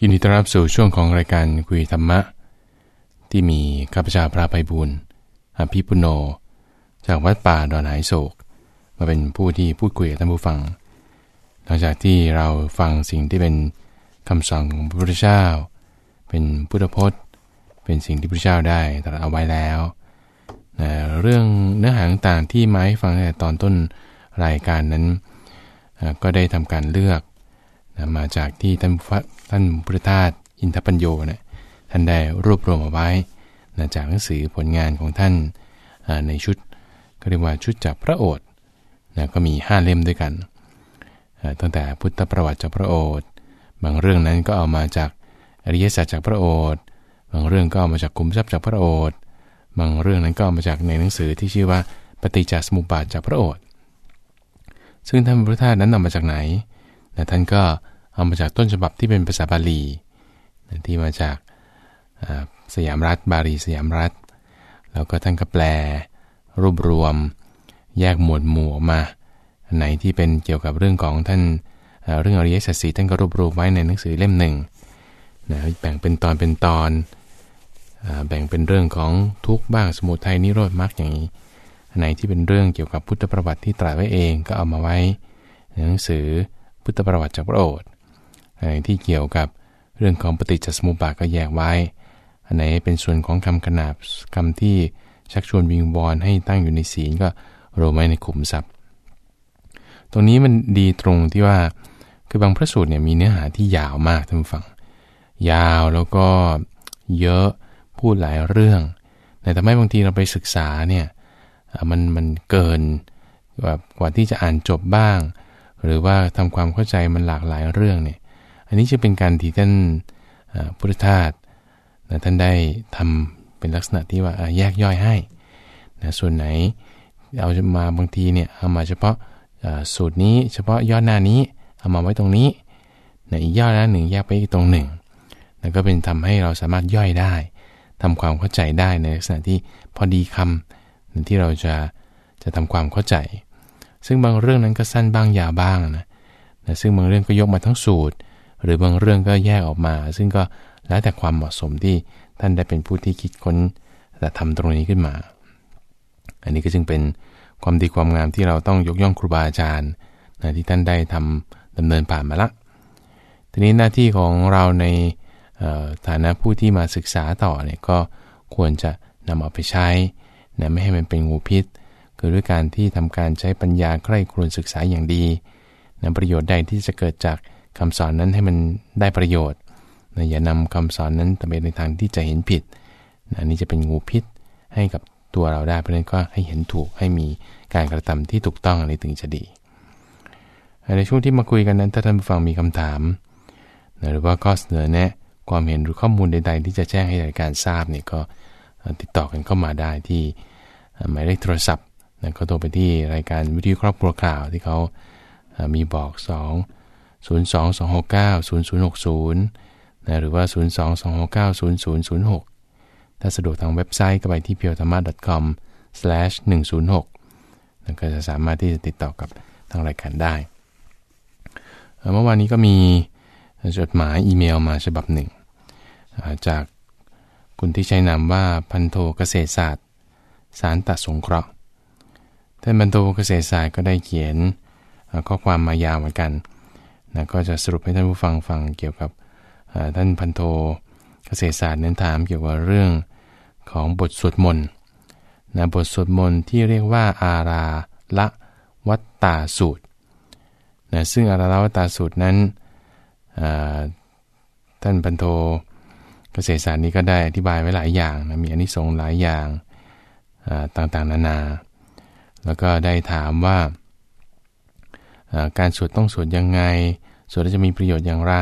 ยินดีต้อนรับสู่ช่วงของรายการคุยธรรมะ ที่มีข้าพเจ้าพระไพบุญอภิปุโน จากวัดป่าดอนหายโศก มาเป็นผู้ที่พูดคุยกับท่านผู้ฟัง หลังจากที่เราฟังสิ่งที่เป็นคำสอนของพระพุทธเจ้า เป็นพุทธพจน์ เป็นสิ่งที่พระเจ้าได้ตรัสเอาไว้แล้วนะเรื่องเนื้อหาต่างๆที่มาให้ฟังแต่ตอนต้นรายการนั้น ก็ได้ทำการเลือก นะมาจากที่ท่านท่านพุทธทาสอินทปัญโยนะท่านได้รวบรวมเอาไว้นะจากหนังสือผลงานของท่านในชุดก็เรียกว่าชุดจากพระโอษฐ์นะก็มี 5 เล่มด้วยกันตั้งแต่พุทธประวัติจากพระโอษฐ์บางเรื่องนั้นก็เอามาจากอริยสัจจากพระโอษฐ์บางเรื่องก็เอามาจากคุมทรัพย์จากพระโอษฐ์บางเรื่องนั้นก็เอามาจากในหนังสือที่ชื่อว่าปฏิจจสมุปบาทจากพระโอษฐ์ซึ่งท่านพุทธทาสนั้นนำมาจากไหน นะท่านก็เอามาจากต้นฉบับที่เป็นภาษาบาลีนะที่มาจากสยามรัฐบาลีสยามรัฐ แล้วก็ท่านก็แปลรวบรวม แยกหมวดหมู่ออกมาไหนที่เป็นเกี่ยวกับเรื่องของท่านเรื่องอริยสัจสีท่านก็รวบรวมไว้ในหนังสือเล่มหนึ่งนะแบ่งเป็นตอนเป็นตอน แบ่งเป็นเรื่องของทุกบ้างสมุทัยนิโรธมรรคอย่างนี้ไหนที่เป็นเรื่องเกี่ยวกับพุทธประวัติที่ตรัสไว้เองก็เอามาไว้ในหนังสือ พุทธประวัติจากพระโอษฐ์อะไรที่เกี่ยวกับเรื่องของปฏิจจสมุปบาทก็แยกไว้ อันไหนเป็นส่วนของคำขนาบคำที่ชักชวนวิงวอนให้ตั้งอยู่ในศีลก็รวมไว้ในขุมทรัพย์ ตรงนี้มันดีตรงที่ว่าคือบางพระสูตรเนี่ยมีเนื้อหาที่ยาวมากท่านผู้ฟัง ยาวแล้วก็เยอะพูดหลายเรื่อง แต่ทำให้บางทีเราไปศึกษาเนี่ยมันมันเกินกว่าที่จะอ่านจบบ้าง หรือว่าทำความเข้าใจมันหลากหลายเรื่องเนี่ย อันนี้จะเป็นการที่ท่านพุทธทาสนะท่านได้ทำเป็นลักษณะที่ว่าแยกย่อยให้นะส่วนไหนเอามาบางทีเนี่ยเอามาเฉพาะสูตรนี้เฉพาะยอดหน้านี้เอามาไว้ตรงนี้นะอีกยอดหน้าหนึ่งแยกไปอีกตรงหนึ่งนั่นก็เป็นทำให้เราสามารถย่อยได้ทำความเข้าใจได้ในลักษณะที่พอดีคำที่เราจะจะทำความเข้าใจ ซึ่งบางเรื่องนั้นก็สั้นบ้างยาวบ้างนะนะซึ่งบางเรื่องก็ยกมาทั้งสูตร หรือบางเรื่องก็แยกออกมา ซึ่งก็แล้วแต่ความเหมาะสมที่ท่านได้เป็นผู้ที่คิดค้นแต่ทำตรงนี้ขึ้นมา อันนี้ก็จึงเป็นความดีความงามที่เราต้องยกย่องครูบาอาจารย์นะที่ท่านได้ทำดำเนินผ่านมาละ ทีนี้หน้าที่ของเราในฐานะผู้ที่มาศึกษาต่อเนี่ยก็ควรจะนำเอาไปใช้นะไม่ให้มันเป็นงูพิษ คือด้วยการที่ทำการใช้ปัญญาใคร่ครวญศึกษาอย่างดีนะประโยชน์ใดที่จะเกิดจากคำสอนนั้นให้มันได้ประโยชน์นะอย่านำคำสอนนั้นไปในทางที่จะเห็นผิดนะนี่จะเป็นงูพิษให้กับตัวเราได้เพราะนั้นก็ให้เห็นถูกให้มีการกระทำที่ถูกต้องอันนี้ถึงจะดี ในช่วงที่มาคุยกันนั้นถ้าท่านผู้ฟังมีคำถามนะหรือว่าข้อเสนอแนะความเห็นหรือข้อมูลใด ๆ ที่จะแจ้งให้รายการทราบเนี่ยก็ติดต่อกันเข้ามาได้ที่หมายเลขโทรศัพท์ นะก็โทรไปที่รายการวิทยุครอบครัวข่าวที่เขามีบอก 2 022690060นะหรือว่า 022690006 ถ้าสะดวกทางเว็บไซต์ก็ไปที่ p i o t h a m a c o m 106นะก็จะสามารถที่จะติดต่อกับทางรายการได้ เมื่อวานนี้ก็มีจดหมายอีเมลมาฉบับหนึ่ง จากคุณที่ใช้นามว่าพันโทเกษตรศาสตร์ สารตัดสงเคราะห์ ท่านพันโทเกษตรศาสตร์ก็ได้เขียนข้อความมายาวเหมือนกันนะก็จะสรุปให้ท่านผู้ฟังฟังเกี่ยวกับท่านพันโทเกษตรศาสตร์เน้นถามเกี่ยวกับเรื่องของบทสวดมนต์นะบทสวดมนต์ที่เรียกว่าอาราละวัตตาสูตรนะซึ่งอาราละวัตตาสูตรนั้นท่านพันโทเกษตรศาสตร์นี้ก็ได้อธิบายไว้หลายอย่างนะมีอนิสงส์หลายอย่างต่างๆนานา แล้วก็ได้ถามว่า การสวดต้องสวดยังไง สวดแล้วจะมีประโยชน์อย่างไร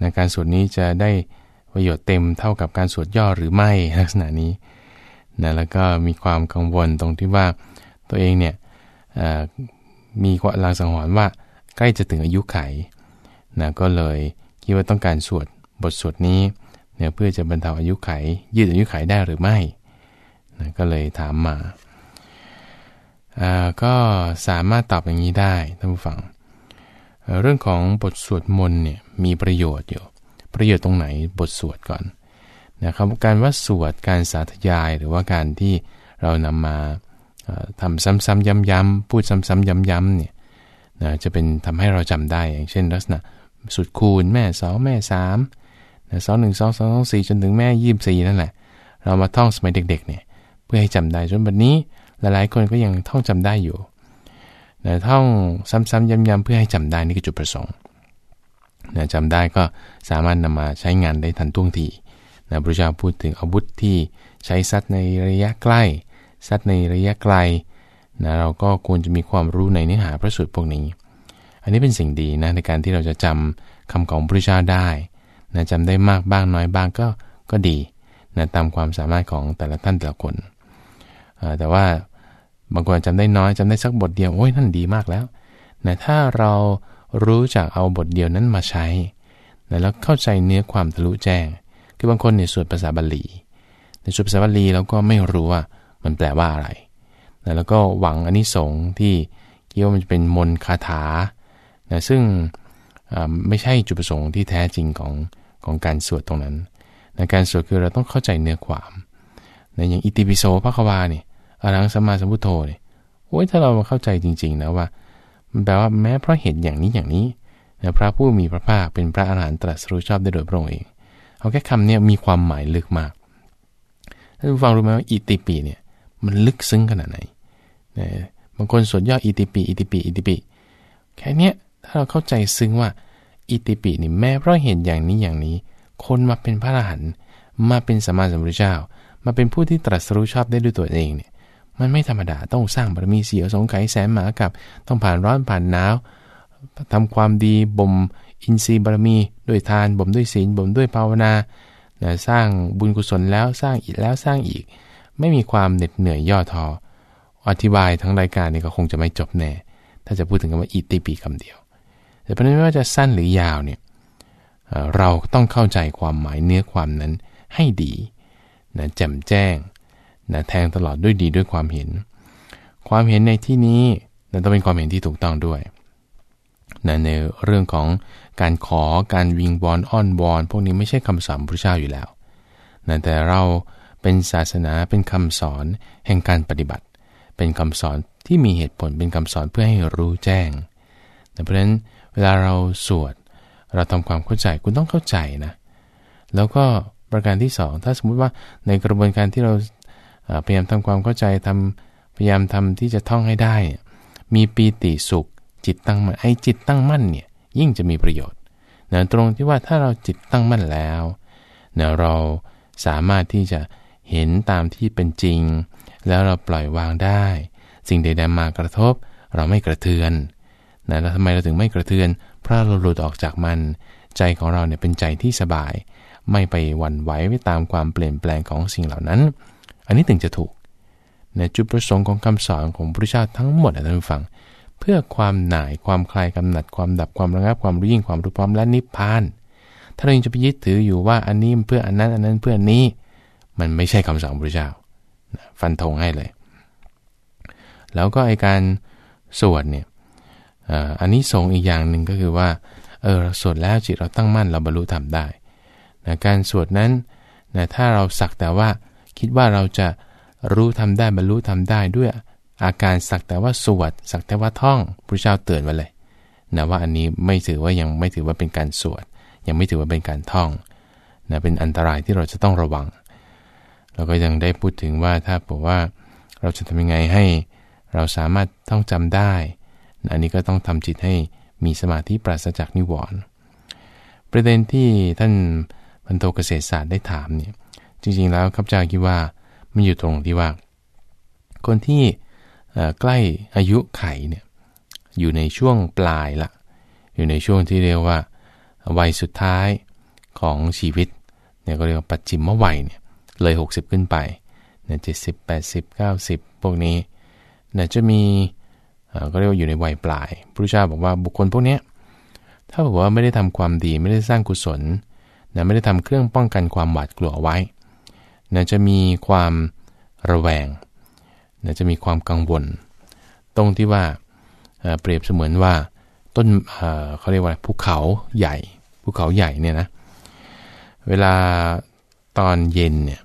นะการสวดนี้จะได้ประโยชน์เต็มเท่ากับการสวดย่อหรือไม่ลักษณะนี้นะแล้วก็มีความกังวลตรงที่ว่าตัวเองเนี่ยมีความลางสังหรณ์ว่าใกล้จะถึงอายุไขนะก็เลยคิดว่าต้องการสวดบทสวดนี้เนี่ยเพื่อจะบรรเทาอายุไข ยืดอายุไขได้หรือไม่นะก็เลยถามมา ก็สามารถตอบอย่างนี้ได้ท่านผู้ฟังเรื่องของบทสวดมนต์เนี่ยมีประโยชน์อยู่ ประโยชน์ตรงไหนบทสวดก่อนนะครับการว่าสวดการสาธยายหรือว่าการที่เรานำมาทำซ้ำๆย้ำๆพูดซ้ำๆย้ำๆเนี่ยนะจะเป็นทำให้เราจำได้ อย่างเช่นลักษณะสุดคูณแม่สองแม่สามสองหนึ่งสองสองสองสี่จนถึงแม่ยี่สี่นั่นแหละ เรามาท่องสมัยเด็กๆเนี่ยเพื่อให้จำได้จนบัดนี้ หลายๆคนก็ยังท่องจำได้อยู่นะท่องซ้ำๆย้ำๆเพื่อให้จำได้นี่คือจุดประสงค์นะจำได้ก็สามารถนำมาใช้งานได้ทันท่วงทีนะพระเจ้าพูดถึงอาวุธที่ใช้ซัดในระยะใกล้ ซัดในระยะไกลนะเราก็ควรจะมีความรู้ในเนื้อหาพระสูตรพวกนี้ อันนี้เป็นสิ่งดีนะในการที่เราจะจำคำของพระเจ้าได้นะจำได้มากบ้างน้อยบ้างก็ก็ดีนะตามความสามารถของแต่ละท่านแต่ละคน แต่ว่า บางคนจำได้น้อยจำได้สักบทเดียวโอ้ยนั่นดีมากแล้วนะถ้าเรารู้จักเอาบทเดียวนั้นมาใช้นะแล้วเข้าใจเนื้อความทะลุแจ้ง คือบางคนเนี่ยสวดภาษาบาลีในสวดภาษาบาลีเราก็ไม่รู้ว่ามันแปลว่าอะไรนะแล้วก็หวังอันนี้สงที่คิดว่ามันจะเป็นมนคาถานะซึ่งไม่ใช่จุดประสงค์ที่แท้จริงของของการสวดตรงนั้นนะการสวดคือเราต้องเข้าใจเนื้อความนะอย่างอิติปิโสพระควาเนี่ย อรังสมาสัมพุทโธเนี่ยโอ้ยถ้าเราเข้าใจจริง ๆ นะว่า มันแปลว่าแม้เพราะเหตุอย่างนี้อย่างนี้นะพระผู้มีพระภาคเป็นพระอรหันตรัสรู้ชอบได้โดยพระองค์เอง เอาแค่คำนี้มีความหมายลึกมากท่านผู้ฟังรู้ไหมว่าอิติปิเนี่ยมันลึกซึ้งขนาดไหนนะบางคนสวดย่ออิติปิอิติปิอิติปิแค่เนี้ยถ้าเราเข้าใจซึ้งว่าอิติปินี่แม้เพราะเหตุอย่างนี้อย่างนี้ คนมาเป็นพระอรหันต์มาเป็นสมมาสัมพุทธเจ้า มาเป็นผู้ที่ตรัสรู้ชอบได้ด้วยตัวเองเนี่ย มันไม่ธรรมดาต้องสร้างบารมีเสียสงไขแสนหมากับ ต้องผ่านร้อนผ่านหนาวทำความดีบ่มอินทรีย์บารมีด้วยทานบ่มด้วยศีลบ่มด้วยภาวนาสร้างบุญกุศลแล้วสร้างอีกแล้วสร้างอีก ไม่มีความเหน็ดเหนื่อยย่อท้ออธิบายทั้งรายการนี่ก็คงจะไม่จบแน่ ถ้าจะพูดถึงคำว่าอิติปีคำเดียว แต่ประเด็นไม่ว่าจะสั้นหรือยาวเนี่ยเราต้องเข้าใจความหมายเนื้อความนั้นให้ดีนะแจ่มแจ้ง นะแทงตลอดด้วยดีด้วยความเห็น ความเห็นในที่นี้นะต้องเป็นความเห็นที่ถูกต้องด้วยนะในเรื่องของการขอการวิงบอลอ้อนบอลพวกนี้ไม่ใช่คำสอนพระเจ้าอยู่แล้วนะแต่เราเป็นศาสนาเป็นคำสอนแห่งการปฏิบัติ เป็นคำสอนที่มีเหตุผลเป็นคำสอนเพื่อให้รู้แจ้งเพราะฉะนั้นเวลาเราสวด เราทำความเข้าใจคุณต้องเข้าใจนะ แล้วก็ประการที่สองถ้าสมมุติว่าในกระบวนการที่เรา พยายามทำความเข้าใจทำพยายามทำที่จะท่องให้ได้ มีปีติสุข จิตตั้งมั่นไอ้จิตตั้งมั่นเนี่ยยิ่งจะมีประโยชน์นะตรงที่ว่าถ้าเราจิตตั้งมั่นแล้วนะเราสามารถที่จะเห็นตามที่เป็นจริง แล้วเราปล่อยวางได้ สิ่งใดๆมากระทบ เราไม่กระเทือนนะแล้วทำไมเราถึงไม่กระเทือน เพราะเราหลุดออกจากมัน ใจของเราเนี่ยเป็นใจที่สบาย ไม่ไปหวั่นไหวไปตามความเปลี่ยนแปลงของสิ่งเหล่านั้น อันนี้ถึงจะถูกในจุดประสงค์ของคำสอนของพระเจ้าทั้งหมดนะท่านผู้ฟัง เพื่อความหน่ายความคลายกำหนัดความดับความระงับความรู้ยิ่งความรู้พร้อมและนิพพาน ถ้าเรายังจะไปยึดถืออยู่ว่าอันนี้เพื่ออันนั้นอันนั้นเพื่อนี้ มันไม่ใช่คำสอนพระเจ้าฟันธงให้เลย แล้วก็ไอการสวดเนี่ยอันนี้สงอีกอย่างหนึ่งก็คือว่าเออสวดแล้วจิตเราตั้งมั่นเราบรรลุธรรมได้นะการสวดนั้นนะถ้าเราสักแต่ว่า คิดว่าเราจะรู้ทำได้บรรลุทำได้ด้วยอาการสักแต่ว่าสวดสักแต่ว่าท่องพระเจ้าเตือนไว้เลยนะว่าอันนี้ไม่ถือว่ายังไม่ถือว่าเป็นการสวด ยังไม่ถือว่าเป็นการท่องนะเป็นอันตรายที่เราจะต้องระวัง เราก็ยังได้พูดถึงว่าถ้าบอกว่าเราจะทำยังไงให้เราสามารถท่องจำได้นะอันนี้ก็ต้องทำจิตให้มีสมาธิปราศจากนิวรณ์ประเด็นที่ท่านพันโทเกษตรศาสตร์ได้ถามเนี่ย จริงๆแล้วข้าพเจ้าคิดว่ามันอยู่ตรงที่ว่า คนที่ใกล้อายุไขเนี่ยอยู่ในช่วงปลายละ อยู่ในช่วงที่เรียกว่า วัยสุดท้ายของชีวิตเนี่ยก็เรียกว่าปัจจิมวัยเนี่ยเลย 60 ขึ้นไปเนี่ยเจ็ดสิบแปดสิบเก้าสิบพวกนี้เนี่ยจะมีก็เรียกว่าอยู่ในวัยปลายพระเจ้าบอกว่าบุคคลพวกนี้ถ้าบอกว่าไม่ได้ทำความดีไม่ได้สร้างกุศลนะไม่ได้ทำเครื่องป้องกันความหวาดกลัวไว้ นะจะมีความระแวงนะจะมีความกังวล ตรงที่ว่าเปรียบเสมือนว่าต้นเขาเรียกว่าภูเขาใหญ่ภูเขาใหญ่เนี่ยนะเวลาตอนเย็นเนี่ย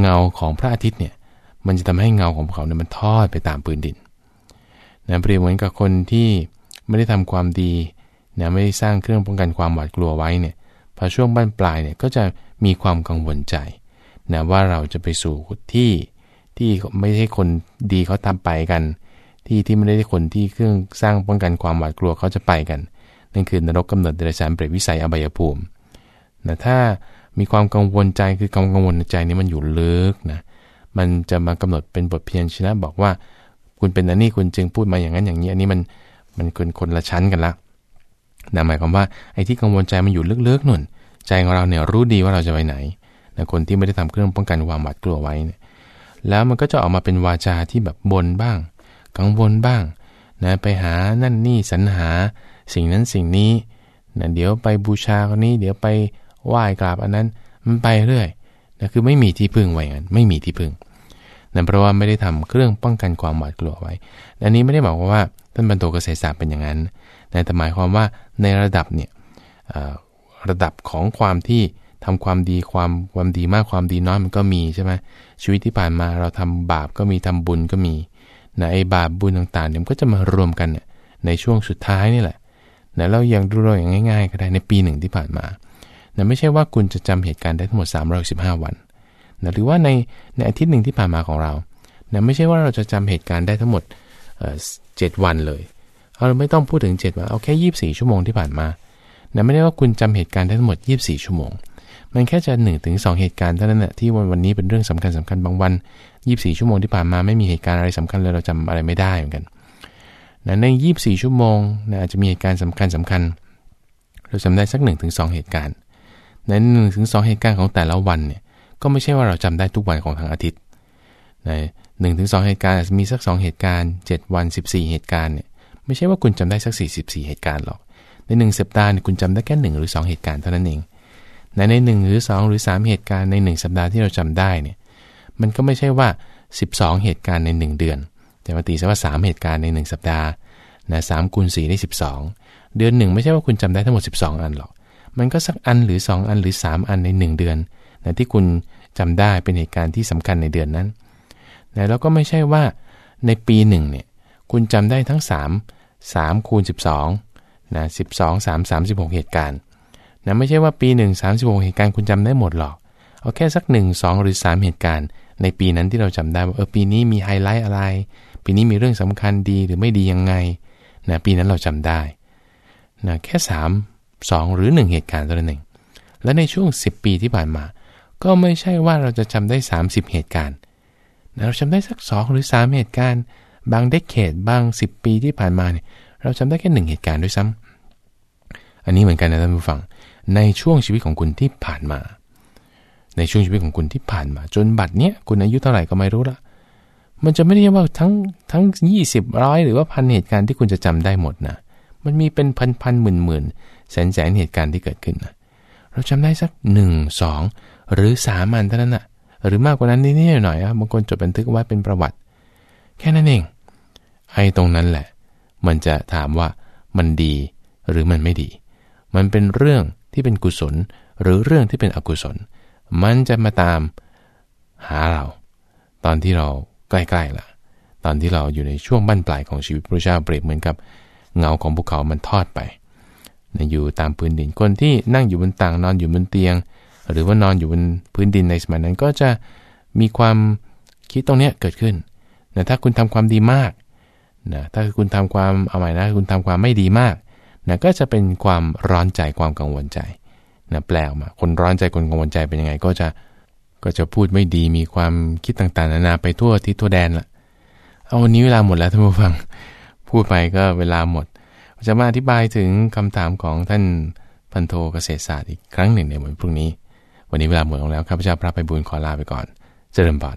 เงาของพระอาทิตย์เนี่ยมันจะทำให้เงาของภูเขาเนี่ยมันทอดไปตามพื้นดินนะเปรียบเหมือนกับคนที่ไม่ได้ทำความดีนะไม่ได้สร้างเครื่องป้องกันความหวาดกลัวไว้เนี่ยพอช่วงบ้านปลายเนี่ยก็จะมีความกังวลใจ นะว่าเราจะไปสู่ที่ที่ไม่ใช่คนดีเขาทำไปกัน ที่ที่ไม่ได้คนที่เครื่องสร้างป้องกันความหวาดกลัวเขาจะไปกัน นั่นคือนรกกำเนิดเดรัจฉานเปรตวิสัยอบายภูมินะถ้ามีความกังวลใจคือความกังวลใจนี้มันอยู่ลึกนะมันจะมากำหนดเป็นบทเพียงชนะบอกว่า คุณเป็นอันนี้คุณจึงพูดมาอย่างนั้นอย่างนี้อันนี้มันมันคนคนละชั้นกันละนะหมายความว่าไอ้ที่กังวลใจมันอยู่ลึกๆนุ่น ใจของเราเนี่ยรู้ดีว่าเราจะไปไหน นะคนที่ไม่ได้ทำเครื่องป้องกันความหวาดกลัวไว้เนี่ยแล้วมันก็จะออกมาเป็นวาจาที่แบบบนบ้าง กังวลบ้างนะไปหานั่นนี่สรรหาสิ่งนั้นสิ่งนี้นะเดี๋ยวไปบูชาคนนี้ เดี๋ยวไปไหว้กราบอันนั้นมันไปเรื่อยนะคือไม่มีที่พึ่งไว้งั้นไม่มีที่พึ่งนั่นเพราะว่าไม่ได้ทำเครื่องป้องกันความหวาดกลัวไว้ อันนี้ไม่ได้บอกว่าท่านบรรโตเกษตรศาสตร์เป็นอย่างนั้น แต่หมายความว่าในระดับเนี่ยระดับของความที่ ทำความดีความความดีมากความดีน้อยมันก็มีใช่ไหมชีวิตที่ผ่านมาเราทำบาปก็มีทำบุญก็มีนะไอ้บาปบุญต่างๆเนี่ยมันก็จะมารวมกันในช่วงสุดท้ายนี่แหละนะเราอย่างดูเราอย่างง่าย ๆ ก็ได้ในปีหนึ่งที่ผ่านมานะไม่ใช่ว่าคุณจะจำเหตุการณ์ได้ทั้งหมด315 วันนะหรือว่าในในอาทิตย์หนึ่งที่ผ่านมาของเรานะไม่ใช่ว่าเราจะจำเหตุการณ์ได้ทั้งหมดเจ็ดวันเลยเราไม่ต้องพูดถึง 7 วันเอาแค่ 24 ชั่วโมงที่ผ่านมานะไม่ได้ว่าคุณจำเหตุการณ์ได้ทั้งหมด 24 ชั่วโมง มันแค่จะ1ถึง2เหตุการณ์เท่านั้นแหละที่วันวันนี้เป็นเรื่องสำคัญสำคัญบางวัน 24 ชั่วโมงที่ผ่านมาไม่มีเหตุการณ์อะไรสำคัญเลยเราจำอะไรไม่ได้เหมือนกันนะใน 24 ชั่วโมงนะอาจจะมีเหตุการณ์สำคัญสำคัญ เราจำได้สัก1ถึง2เหตุการณ์ ในหนึ่งถึงสเหตุการณ์ของแต่ละวันเนี่ยก็ไม่ใช่ว่าเราจำได้ทุกวันของทั้งอาทิตย์ในหนึ่งถึงสเหตุการณ์มีสัก 2 เหตุการณ์ 7 วัน 14 เหตุการณ์เนี่ยไม่ใช่ว่าคุณจำได้สัก 44 เหตุการณ์หรอกในหนึ่สัปดาห์คุณจำได้แค่หนึ่งหรือ 2 เหตุการณ์เท่านั้นเอง ในในหนึ่งหรือ 2 หรือ 3 เหตุการณ์ใน 1 สัปดาห์ที่เราจำได้เนี่ยมันก็ไม่ใช่ว่า 12 เหตุการณ์ใน 1 เดือน แต่มาตีซะว่า 3 เหตุการณ์ใน 1 สัปดาห์นะสามคูณสี่ได้ 12 เดือนหนึ่งไม่ใช่ว่าคุณจำได้ทั้งหมด 12 อันหรอก มันก็สักอันหรือ 2 อันหรือ 3 อันใน 1 เดือนนะที่คุณจำได้เป็นเหตุการณ์ที่สำคัญในเดือนนั้นนะแล้วก็ไม่ใช่ว่าในปีหนึ่งเนี่ยคุณจำได้ทั้ง 3 3คูณ12นะ12 3 36 เหตุการณ์ นะไม่ใช่ว่าปี1 36 เหตุการณ์คุณจำได้หมดหรอก เอาแค่สัก 1 2 หรือ 3 เหตุการณ์ ในปีนั้นที่เราจำได้ว่าเออปีนี้มีไฮไลท์อะไร ปีนี้มีเรื่องสำคัญดีหรือไม่ดียังไงนะปีนั้นเราจำได้นะแค่ 3 2 หรือ 1 เหตุการณ์ตัวนั้นเองและในช่วง 10 ปีที่ผ่านมา ก็ไม่ใช่ว่าเราจะจำได้ 30 เหตุการณ์นะเราจำได้สัก 2 หรือ 3 เหตุการณ์ บางเดคเคดบาง 10 ปีที่ผ่านมาเนี่ยเราจำได้แค่หนึ่งเหตุการณ์ด้วยซ้ำอันนี้เหมือนกันนะท่านผู้ฟัง ในช่วงชีวิตของคุณที่ผ่านมา ในช่วงชีวิตของคุณที่ผ่านมา จนบัดเนี้ยคุณอายุเท่าไหร่ก็ไม่รู้ละมันจะไม่ได้ว่าทั้งทั้งยี่สิบร้อยหรือว่าพันเหตุการณ์ที่คุณจะจำได้หมดนะ มันมีเป็นพันพันหมื่นหมื่นแสนแสนเหตุการณ์ที่เกิดขึ้นนะเราจำได้สักหนึ่งสองหรือสามอันเท่านั้นนะหรือมากกว่านั้นนิดหน่อยๆบางคนจดบันทึกไว้เป็นประวัติ แค่นั้นเองไอ้ตรงนั้นแหละ มันจะถามว่ามันดีหรือมันไม่ดี มันเป็นเรื่องที่เป็นกุศล หรือเรื่องที่เป็นอกุศล มันจะมาตามหาเรา ตอนที่เราใกล้ๆล่ะ ตอนที่เราอยู่ในช่วงบั้นปลายของชีวิตพระเจ้าเปรียบเหมือนกับ เงาของภูเขามันทอดไปอยู่ตามพื้นดินคนที่นั่งอยู่บนต่างนอนอยู่บนเตียง หรือว่านอนอยู่บนพื้นดินในสมัยนั้นก็จะมีความคิดตรงนี้เกิดขึ้นแต่ถ้าคุณทำความดีมากนะถ้าคุณทำความเอาใหม่นะคุณทำความไม่ดีมาก นะก็จะเป็นความร้อนใจความกังวลใจนะแปลออกมา คนร้อนใจคนกังวลใจเป็นยังไง ก็จะก็จะพูดไม่ดีมีความคิดต่างๆ นานาไปทั่วทิศทั่วแดนละเอาวันนี้เวลาหมดแล้วท่านผู้ฟังพูดไปก็เวลาหมด จะมาอธิบายถึงคำถามของท่านพันโทเกษตรศาสตร์อีกครั้งหนึ่งในวันพรุ่งนี้ วันนี้เวลาหมดลงแล้วข้าพระเจ้าพระไปบุญขอลาไปก่อน เจริญพร